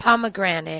pomegranate